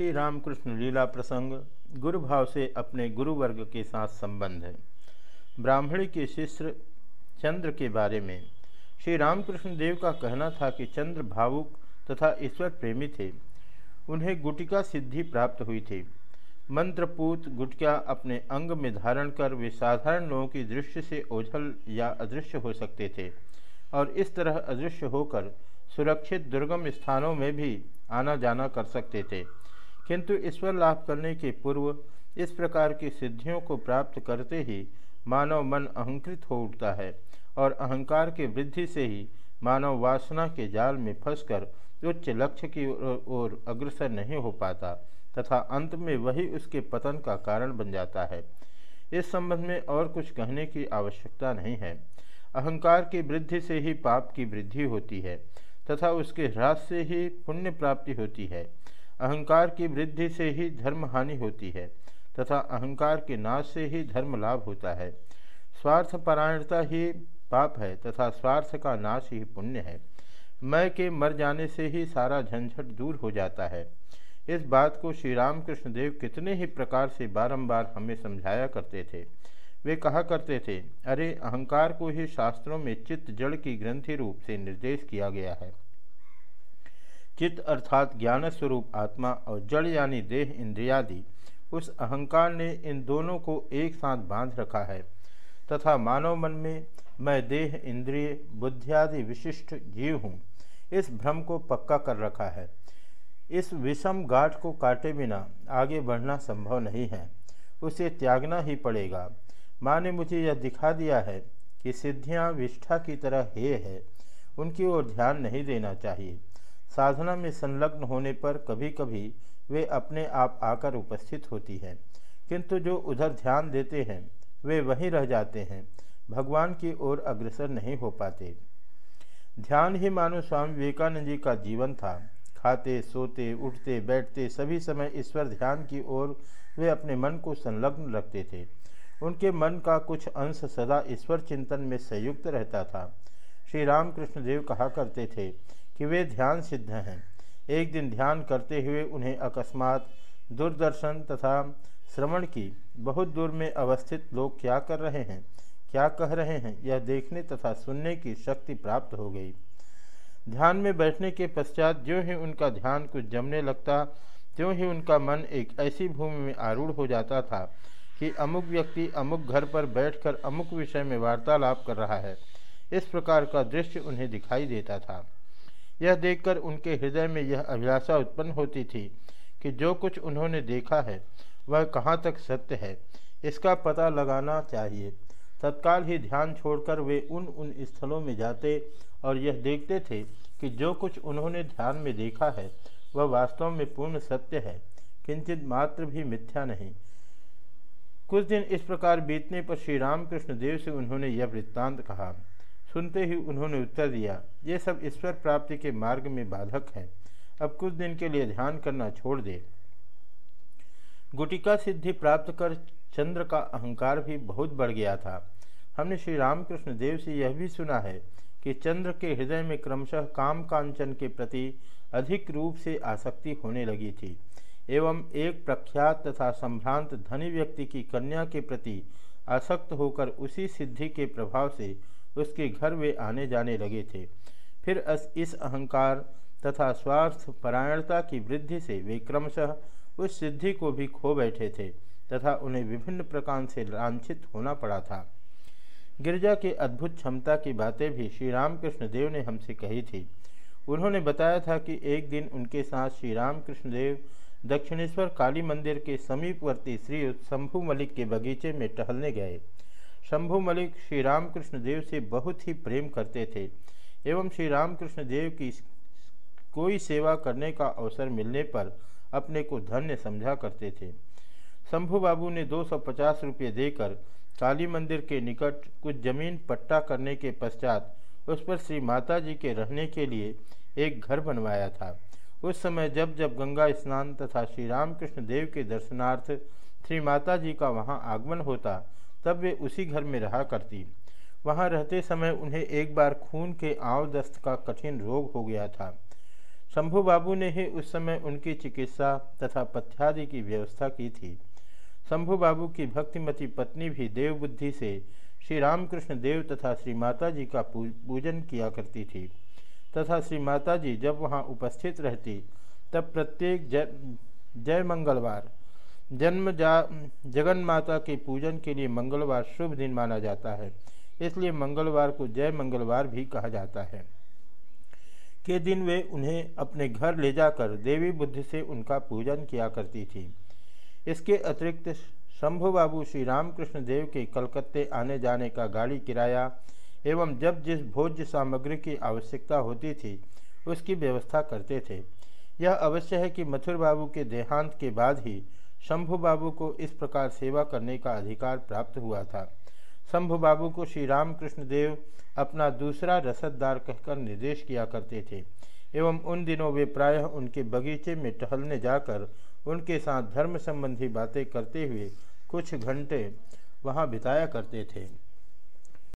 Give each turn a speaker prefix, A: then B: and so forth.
A: श्री रामकृष्ण लीला प्रसंग गुरु भाव से अपने गुरु वर्ग के साथ संबंध है। ब्राह्मणी के शिष्य चंद्र के बारे में। श्री रामकृष्ण देव का कहना था कि चंद्र भावुक तथा ईश्वर प्रेमी थे। उन्हें गुटिका सिद्धि प्राप्त हुई थी। मंत्रपूत गुटिका अपने अंग में धारण कर वे साधारण लोगों की दृष्टि से ओझल या अदृश्य हो सकते थे और इस तरह अदृश्य होकर सुरक्षित दुर्गम स्थानों में भी आना जाना कर सकते थे। किंतु ईश्वर लाभ करने के पूर्व इस प्रकार की सिद्धियों को प्राप्त करते ही मानव मन अहंकृत हो उठता है और अहंकार के वृद्धि से ही मानव वासना के जाल में फंसकर उच्च लक्ष्य की ओर अग्रसर नहीं हो पाता तथा अंत में वही उसके पतन का कारण बन जाता है। इस संबंध में और कुछ कहने की आवश्यकता नहीं है। अहंकार की वृद्धि से ही पाप की वृद्धि होती है तथा उसके ह्रास से ही पुण्य प्राप्ति होती है। अहंकार की वृद्धि से ही धर्म हानि होती है, तथा अहंकार के नाश से ही धर्म लाभ होता है। स्वार्थ परायणता ही पाप है, तथा स्वार्थ का नाश ही पुण्य है। मैं के मर जाने से ही सारा झंझट दूर हो जाता है। इस बात को श्री रामकृष्ण देव कितने ही प्रकार से बारंबार हमें समझाया करते थे। वे कहा करते थे, अरे, अहंकार को ही शास्त्रों में चित्त जड़ की ग्रंथि रूप से निर्देश किया गया है। चित्त अर्थात ज्ञान स्वरूप आत्मा और जड़ यानी देह इंद्रियादि, उस अहंकार ने इन दोनों को एक साथ बाँध रखा है। तथा मानव मन में मैं देह, इंद्रिय बुद्धियादि विशिष्ट जीव हूँ, इस भ्रम को पक्का कर रखा है। इस विषम गाठ को काटे बिना आगे बढ़ना संभव नहीं है। उसे त्यागना ही पड़ेगा। माँ ने मुझे यह दिखा दिया है कि सिद्धियाँ विष्ठा की तरह हे है। उनकी ओर ध्यान नहीं देना चाहिए। साधना में संलग्न होने पर कभी कभी वे अपने आप आकर उपस्थित होती हैं। किंतु जो उधर ध्यान देते हैं, वे वहीं रह जाते हैं। भगवान की ओर अग्रसर नहीं हो पाते। ध्यान ही मानो स्वामी विवेकानंद जी का जीवन था। खाते, सोते, उठते, बैठते सभी समय ईश्वर ध्यान की ओर वे अपने मन को संलग्न रखते थे। उनके मन का कुछ अंश सदा ईश्वर चिंतन में संयुक्त रहता था। श्री रामकृष्ण देव कहा करते थे कि वे ध्यान सिद्ध हैं। एक दिन ध्यान करते हुए उन्हें अकस्मात दूरदर्शन तथा श्रवण की बहुत दूर में अवस्थित लोग क्या कर रहे हैं, क्या कह रहे हैं, यह देखने तथा सुनने की शक्ति प्राप्त हो गई। ध्यान में बैठने के पश्चात जो ही उनका ध्यान कुछ जमने लगता, त्यों ही उनका मन एक ऐसी भूमि में आरूढ़ हो जाता था कि अमुक व्यक्ति अमुक घर पर बैठकर अमुक विषय में वार्तालाप कर रहा है। इस प्रकार का दृश्य उन्हें दिखाई देता था। यह देखकर उनके हृदय में यह अभिलाषा उत्पन्न होती थी कि जो कुछ उन्होंने देखा है, वह कहाँ तक सत्य है, इसका पता लगाना चाहिए। तत्काल ही ध्यान छोड़कर वे उन उन स्थलों में जाते और यह देखते थे कि जो कुछ उन्होंने ध्यान में देखा है, वह वास्तव में पूर्ण सत्य है, किंचित मात्र भी मिथ्या नहीं। कुछ दिन इस प्रकार बीतने पर श्री रामकृष्ण देव से उन्होंने यह वृत्तांत कहा। सुनते ही उन्होंने उत्तर दिया, ये सब ईश्वर प्राप्ति के मार्ग में बाधक है। अब कुछ दिन के लिए ध्यान करना छोड़ दे। गुटिका सिद्धि प्राप्त कर चंद्र का अहंकार भी बहुत बढ़ गया था। हमने श्री रामकृष्ण देव से यह भी सुना है कि चंद्र के हृदय में क्रमशः काम कांचन के प्रति अधिक रूप से आसक्ति होने लगी थी एवं एक प्रख्यात तथा संभ्रांत धनी व्यक्ति की कन्या के प्रति आसक्त होकर उसी सिद्धि के प्रभाव से उसके घर वे आने जाने लगे थे। फिर इस अहंकार तथा स्वार्थ परायणता की वृद्धि से वे क्रमशः उस सिद्धि को भी खो बैठे थे तथा उन्हें विभिन्न प्रकार से लांछित होना पड़ा था। गिरजा की अद्भुत क्षमता की बातें भी श्री रामकृष्ण देव ने हमसे कही थी। उन्होंने बताया था कि एक दिन उनके साथ श्री रामकृष्ण देव दक्षिणेश्वर काली मंदिर के समीपवर्ती श्री शंभु मलिक के बगीचे में टहलने गए। शंभु मलिक श्री रामकृष्ण देव से बहुत ही प्रेम करते थे, एवं श्री रामकृष्ण देव की कोई सेवा करने का अवसर मिलने पर अपने को धन्य समझा करते थे। शंभु बाबू ने 250 रुपये देकर काली मंदिर के निकट कुछ ज़मीन पट्टा करने के पश्चात उस पर श्री माता जी के रहने के लिए एक घर बनवाया था। उस समय जब जब गंगा स्नान तथा श्री रामकृष्ण देव के दर्शनार्थ श्री माता जी का वहाँ आगमन होता तब वे उसी घर में रहा करती। वहाँ रहते समय उन्हें एक बार खून के आव दस्त का कठिन रोग हो गया था। शंभू बाबू ने ही उस समय उनकी चिकित्सा तथा पथ्यादि की व्यवस्था की थी। शंभू बाबू की भक्तिमती पत्नी भी देवबुद्धि से श्री रामकृष्ण देव तथा श्री माता जी का पूजन किया करती थी। तथा श्री माता जी जब वहाँ उपस्थित रहती, तब प्रत्येक जय जय मंगलवार जन्म जा, जगन माता के पूजन के लिए मंगलवार शुभ दिन माना जाता है। इसलिए मंगलवार को जय मंगलवार भी कहा जाता है। के दिन वे उन्हें अपने घर ले जाकर देवी बुद्धि से उनका पूजन किया करती थी। इसके अतिरिक्त शंभु बाबू श्री रामकृष्ण देव के कलकत्ते आने जाने का गाड़ी किराया एवं जब जिस भोज्य सामग्री की आवश्यकता होती थी, उसकी व्यवस्था करते थे। यह अवश्य है कि मथुर बाबू के देहांत के बाद ही शंभु बाबू को इस प्रकार सेवा करने का अधिकार प्राप्त हुआ था। शंभु बाबू को श्री रामकृष्ण देव अपना दूसरा रसददार कहकर निर्देश किया करते थे, एवं उन दिनों वे प्रायः उनके बगीचे में टहलने जाकर उनके साथ धर्म संबंधी बातें करते हुए कुछ घंटे वहाँ बिताया करते थे।